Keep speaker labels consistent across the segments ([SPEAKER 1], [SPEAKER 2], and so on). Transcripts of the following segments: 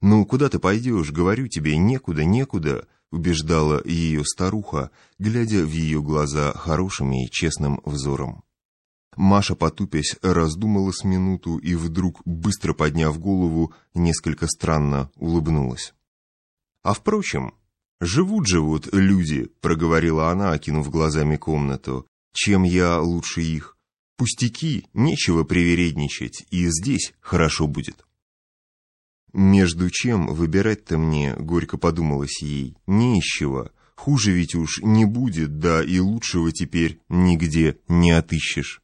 [SPEAKER 1] «Ну, куда ты пойдешь? Говорю тебе, некуда, некуда», — убеждала ее старуха, глядя в ее глаза хорошим и честным взором. Маша, потупясь, раздумала с минуту и вдруг, быстро подняв голову, несколько странно улыбнулась. «А впрочем, живут-живут люди», — проговорила она, окинув глазами комнату. «Чем я лучше их? Пустяки, нечего привередничать, и здесь хорошо будет». «Между чем выбирать-то мне?» — горько подумалось ей. «Не из чего. Хуже ведь уж не будет, да и лучшего теперь нигде не отыщешь».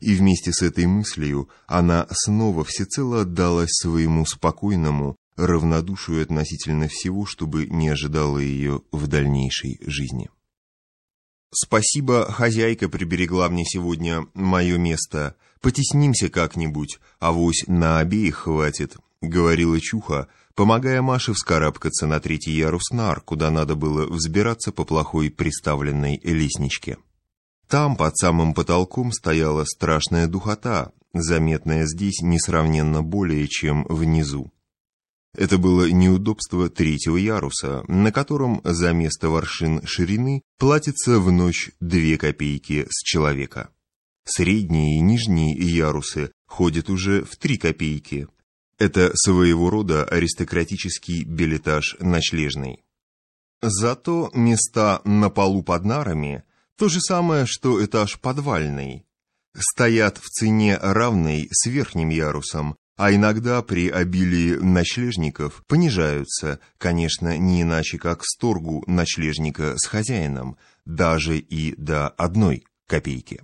[SPEAKER 1] И вместе с этой мыслью она снова всецело отдалась своему спокойному, равнодушию относительно всего, чтобы не ожидало ее в дальнейшей жизни. «Спасибо, хозяйка приберегла мне сегодня мое место. Потеснимся как-нибудь, авось на обеих хватит», — говорила Чуха, помогая Маше вскарабкаться на третий ярус нар, куда надо было взбираться по плохой приставленной лестничке. Там, под самым потолком, стояла страшная духота, заметная здесь несравненно более, чем внизу. Это было неудобство третьего яруса, на котором за место воршин ширины платится в ночь две копейки с человека. Средние и нижние ярусы ходят уже в три копейки. Это своего рода аристократический билетаж ночлежный. Зато места на полу под нарами – то же самое, что этаж подвальный. Стоят в цене равной с верхним ярусом, а иногда при обилии ночлежников понижаются, конечно, не иначе как с торгу ночлежника с хозяином, даже и до одной копейки.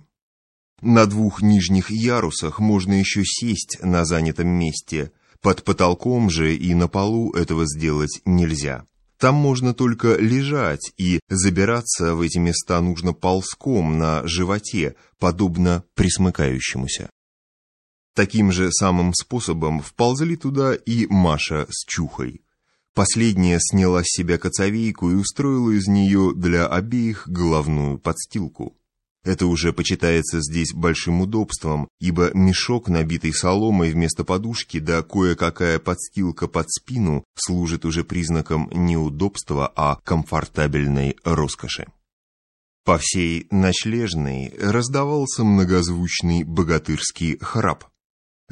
[SPEAKER 1] На двух нижних ярусах можно еще сесть на занятом месте, под потолком же и на полу этого сделать нельзя. Там можно только лежать, и забираться в эти места нужно ползком на животе, подобно присмыкающемуся. Таким же самым способом вползли туда и Маша с Чухой. Последняя сняла с себя коцовейку и устроила из нее для обеих головную подстилку. Это уже почитается здесь большим удобством, ибо мешок, набитый соломой вместо подушки, да кое-какая подстилка под спину служит уже признаком не удобства, а комфортабельной роскоши. По всей ночлежной раздавался многозвучный богатырский храп.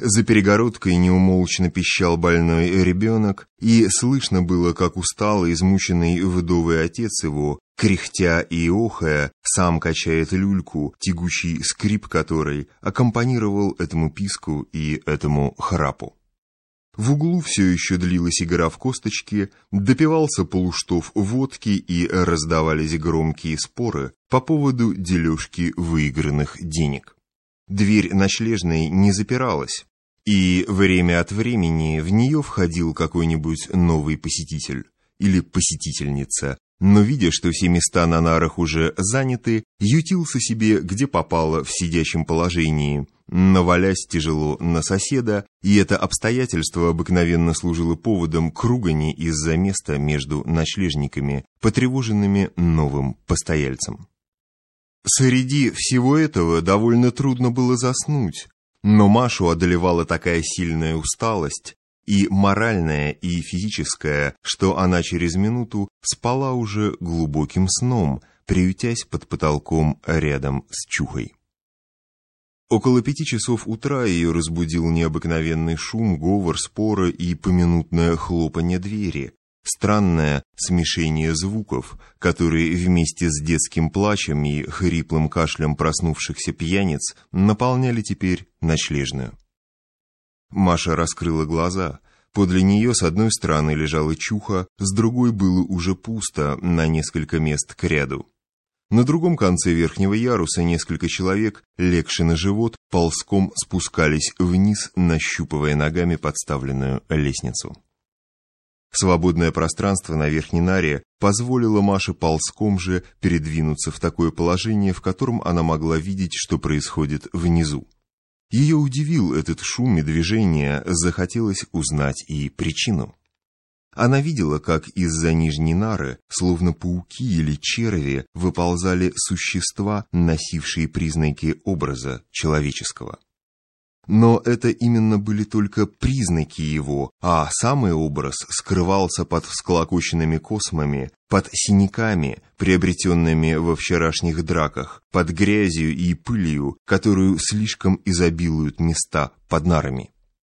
[SPEAKER 1] За перегородкой неумолчно пищал больной ребенок, и слышно было, как усталый, измученный вдовый отец его, кряхтя и охая, сам качает люльку, тягучий скрип которой аккомпанировал этому писку и этому храпу. В углу все еще длилась игра в косточки, допивался полуштов водки и раздавались громкие споры по поводу дележки выигранных денег. Дверь ночлежной не запиралась, и время от времени в нее входил какой-нибудь новый посетитель или посетительница, но, видя, что все места на нарах уже заняты, ютился себе, где попало, в сидячем положении, навалясь тяжело на соседа, и это обстоятельство обыкновенно служило поводом к ругани из-за места между ночлежниками, потревоженными новым постояльцем. Среди всего этого довольно трудно было заснуть, но Машу одолевала такая сильная усталость, и моральная, и физическая, что она через минуту спала уже глубоким сном, приютясь под потолком рядом с Чухой. Около пяти часов утра ее разбудил необыкновенный шум, говор, споры и поминутное хлопанье двери, Странное смешение звуков, которые вместе с детским плачем и хриплым кашлем проснувшихся пьяниц наполняли теперь ночлежную. Маша раскрыла глаза. Подле нее с одной стороны лежала чуха, с другой было уже пусто на несколько мест к ряду. На другом конце верхнего яруса несколько человек, легши на живот, ползком спускались вниз, нащупывая ногами подставленную лестницу. Свободное пространство на верхней наре позволило Маше ползком же передвинуться в такое положение, в котором она могла видеть, что происходит внизу. Ее удивил этот шум и движение, захотелось узнать и причину. Она видела, как из-за нижней нары, словно пауки или черви, выползали существа, носившие признаки образа человеческого. Но это именно были только признаки его, а самый образ скрывался под всклокоченными космами, под синяками, приобретенными во вчерашних драках, под грязью и пылью, которую слишком изобилуют места под нарами.